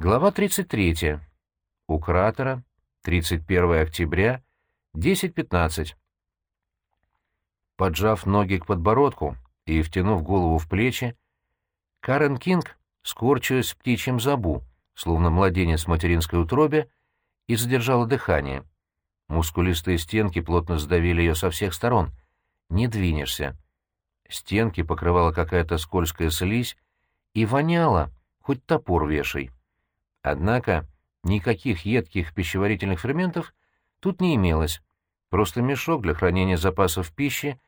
Глава 33. У кратера. 31 октября. 10.15. Поджав ноги к подбородку и втянув голову в плечи, Карен Кинг скорчилась в птичьем забу, словно младенец в материнской утробе, и задержала дыхание. Мускулистые стенки плотно сдавили ее со всех сторон. Не двинешься. Стенки покрывала какая-то скользкая слизь и воняла, хоть топор вешай. Однако никаких едких пищеварительных ферментов тут не имелось, просто мешок для хранения запасов пищи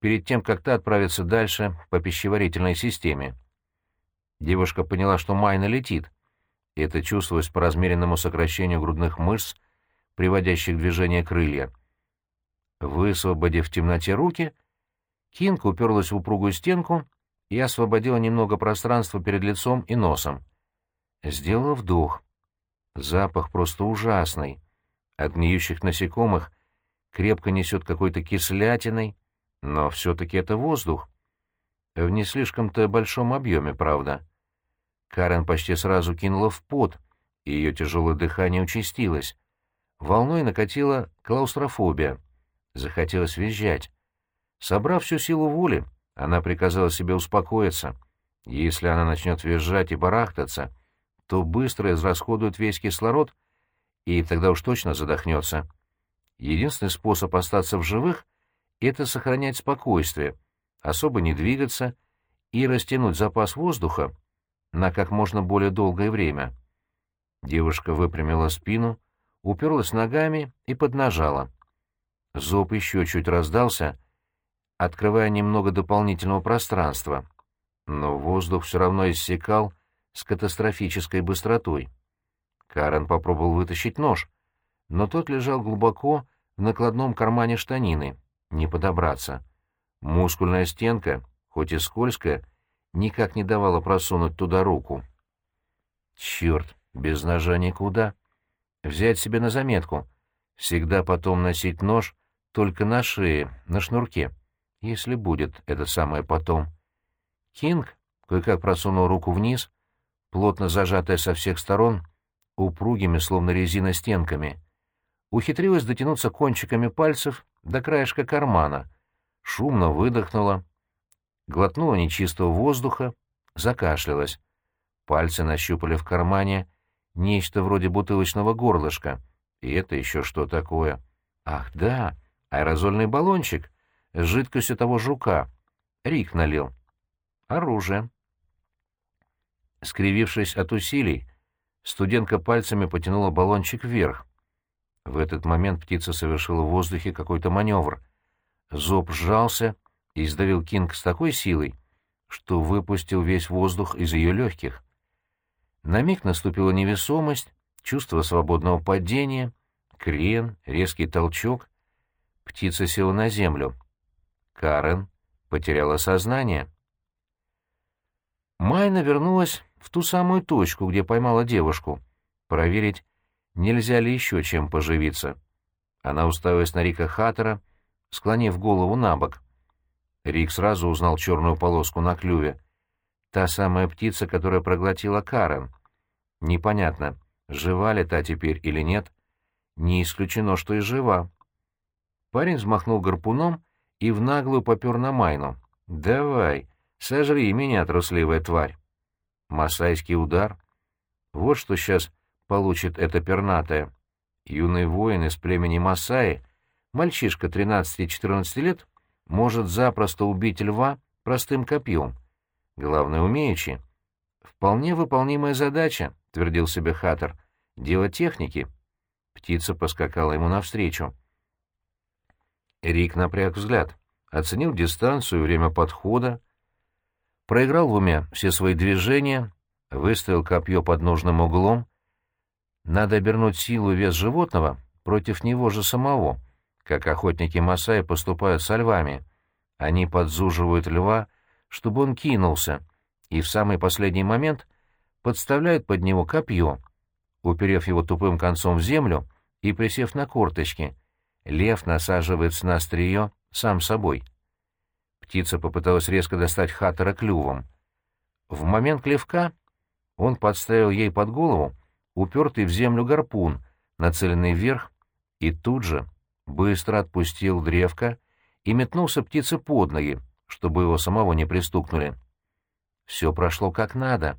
перед тем, как та отправится дальше по пищеварительной системе. Девушка поняла, что Майна летит. Это чувствовалось по размеренному сокращению грудных мышц, приводящих в движение крылья. Высвободив в темноте руки, Кинг уперлась в упругую стенку и освободила немного пространства перед лицом и носом. Сделала вдох. Запах просто ужасный. От гниющих насекомых крепко несет какой-то кислятиной, но все-таки это воздух. В не слишком-то большом объеме, правда. Карен почти сразу кинула в пот, и ее тяжелое дыхание участилось. Волной накатила клаустрофобия. Захотелось визжать. Собрав всю силу воли, она приказала себе успокоиться. Если она начнет визжать и барахтаться, то быстро израсходует весь кислород, и тогда уж точно задохнется. Единственный способ остаться в живых — это сохранять спокойствие, особо не двигаться и растянуть запас воздуха на как можно более долгое время. Девушка выпрямила спину, уперлась ногами и поднажала. Зоб еще чуть раздался, открывая немного дополнительного пространства, но воздух все равно иссякал, с катастрофической быстротой. Карен попробовал вытащить нож, но тот лежал глубоко в накладном кармане штанины, не подобраться. Мускульная стенка, хоть и скользкая, никак не давала просунуть туда руку. Черт, без ножа никуда. Взять себе на заметку. Всегда потом носить нож только на шее, на шнурке, если будет это самое потом. Кинг кое-как просунул руку вниз, плотно зажатая со всех сторон, упругими, словно резина, стенками. Ухитрилась дотянуться кончиками пальцев до краешка кармана, шумно выдохнула, глотнула нечистого воздуха, закашлялась. Пальцы нащупали в кармане нечто вроде бутылочного горлышка. И это еще что такое? Ах, да, аэрозольный баллончик с жидкостью того жука. Рик налил. Оружие. Скривившись от усилий, студентка пальцами потянула баллончик вверх. В этот момент птица совершила в воздухе какой-то маневр. Зоб сжался и сдавил Кинг с такой силой, что выпустил весь воздух из ее легких. На миг наступила невесомость, чувство свободного падения, крен, резкий толчок. Птица села на землю. Карен потеряла сознание. Майна вернулась в ту самую точку, где поймала девушку, проверить, нельзя ли еще чем поживиться. Она уставилась на Рика Хаттера, склонив голову на бок. Рик сразу узнал черную полоску на клюве. Та самая птица, которая проглотила Карен. Непонятно, жива ли та теперь или нет. Не исключено, что и жива. Парень взмахнул гарпуном и в наглую попер на Майну. «Давай, сожри меня, трусливая тварь!» Масайский удар. Вот что сейчас получит эта пернатая. Юный воин из племени Масаи, мальчишка 13-14 лет, может запросто убить льва простым копьем. Главное, умеючи. «Вполне выполнимая задача», — твердил себе Хаттер. «Дело техники». Птица поскакала ему навстречу. Рик напряг взгляд, оценил дистанцию и время подхода, проиграл в уме все свои движения, выставил копье под нужным углом. Надо обернуть силу и вес животного против него же самого, как охотники Масаи поступают со львами. Они подзуживают льва, чтобы он кинулся, и в самый последний момент подставляют под него копье, уперев его тупым концом в землю и присев на корточки. Лев насаживается на острие сам собой. Птица попыталась резко достать Хаттера клювом. В момент клевка он подставил ей под голову упертый в землю гарпун, нацеленный вверх, и тут же быстро отпустил древко и метнулся птице под ноги, чтобы его самого не пристукнули. Все прошло как надо.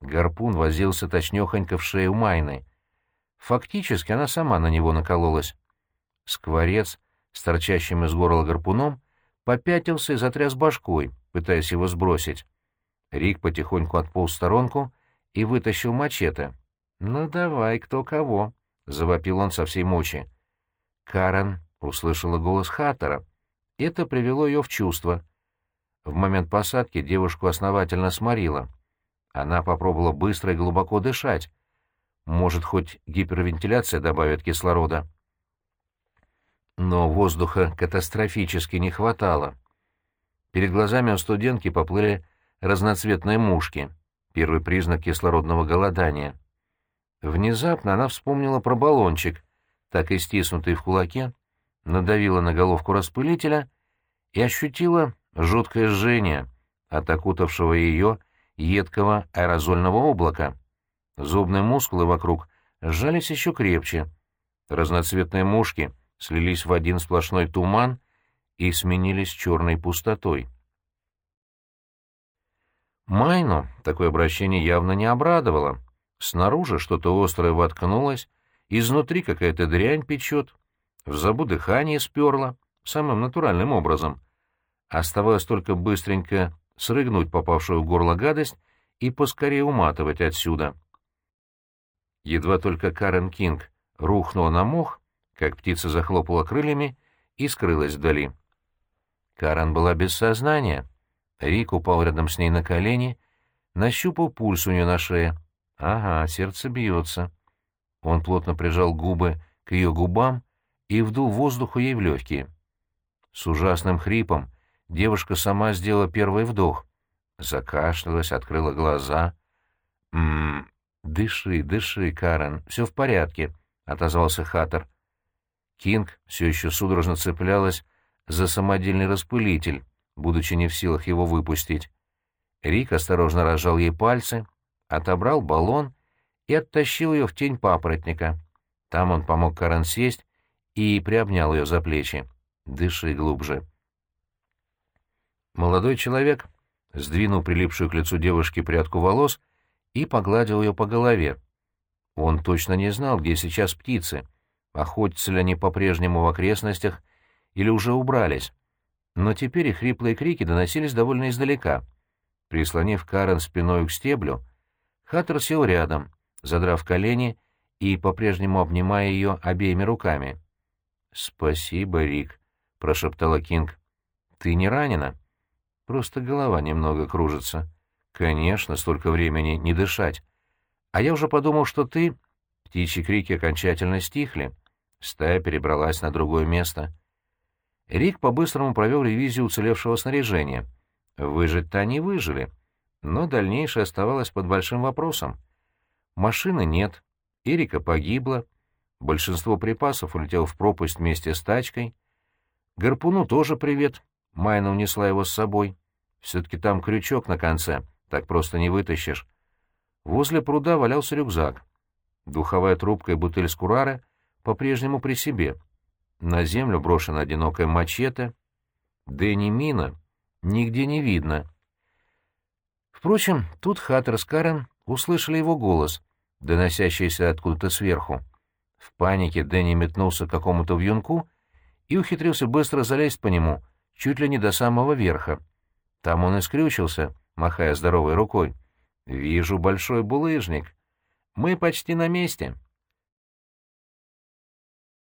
Гарпун возился точнёхонько в шею Майны. Фактически она сама на него накололась. Скворец, с торчащим из горла гарпуном, попятился и затряс башкой, пытаясь его сбросить. Рик потихоньку отполз в сторонку и вытащил мачете. «Ну давай, кто кого», — завопил он со всей мочи. Карен услышала голос Хаттера. Это привело ее в чувство. В момент посадки девушку основательно сморило. Она попробовала быстро и глубоко дышать. Может, хоть гипервентиляция добавит кислорода. Но воздуха катастрофически не хватало. Перед глазами у студентки поплыли разноцветные мушки, первый признак кислородного голодания. Внезапно она вспомнила про баллончик, так и стиснутый в кулаке, надавила на головку распылителя и ощутила жуткое жжение от окутавшего ее едкого аэрозольного облака. Зубные мускулы вокруг сжались еще крепче. Разноцветные мушки слились в один сплошной туман и сменились черной пустотой. Майну такое обращение явно не обрадовало. Снаружи что-то острое воткнулось, изнутри какая-то дрянь печет, в забу дыхание сперло, самым натуральным образом. Оставалось только быстренько срыгнуть попавшую в горло гадость и поскорее уматывать отсюда. Едва только Карен Кинг рухнула на мох, как птица захлопала крыльями и скрылась вдали. Карен была без сознания. Рик упал рядом с ней на колени, нащупал пульс у нее на шее. Ага, сердце бьется. Он плотно прижал губы к ее губам и вдул воздуху ей в легкие. С ужасным хрипом девушка сама сделала первый вдох. Закашлялась, открыла глаза. «М-м, дыши, дыши, Карен, все в порядке», — отозвался Хаттер. Кинг все еще судорожно цеплялась за самодельный распылитель, будучи не в силах его выпустить. Рик осторожно разжал ей пальцы, отобрал баллон и оттащил ее в тень папоротника. Там он помог Карен сесть и приобнял ее за плечи. «Дыши глубже». Молодой человек сдвинул прилипшую к лицу девушки прядку волос и погладил ее по голове. Он точно не знал, где сейчас птицы, охотятся ли они по-прежнему в окрестностях или уже убрались. Но теперь их хриплые крики доносились довольно издалека. Прислонив Карен спиной к стеблю, Хаттер сел рядом, задрав колени и по-прежнему обнимая ее обеими руками. «Спасибо, Рик», — прошептала Кинг. «Ты не ранена?» «Просто голова немного кружится». «Конечно, столько времени не дышать. А я уже подумал, что ты...» Птичьи крики окончательно стихли. Стая перебралась на другое место. Рик по-быстрому провел ревизию уцелевшего снаряжения. Выжить-то они выжили, но дальнейшее оставалось под большим вопросом. Машины нет, Эрика погибла, большинство припасов улетело в пропасть вместе с тачкой. Гарпуну тоже привет, Майна унесла его с собой. Все-таки там крючок на конце, так просто не вытащишь. Возле пруда валялся рюкзак. Духовая трубка и бутыль с курары по-прежнему при себе — на землю брошена одинокая мачете. Дэнни Мина нигде не видно. Впрочем, тут Хаттер с Карен услышали его голос, доносящийся откуда-то сверху. В панике Дэнни метнулся к какому-то вьюнку и ухитрился быстро залезть по нему, чуть ли не до самого верха. Там он и скрючился, махая здоровой рукой. «Вижу большой булыжник. Мы почти на месте».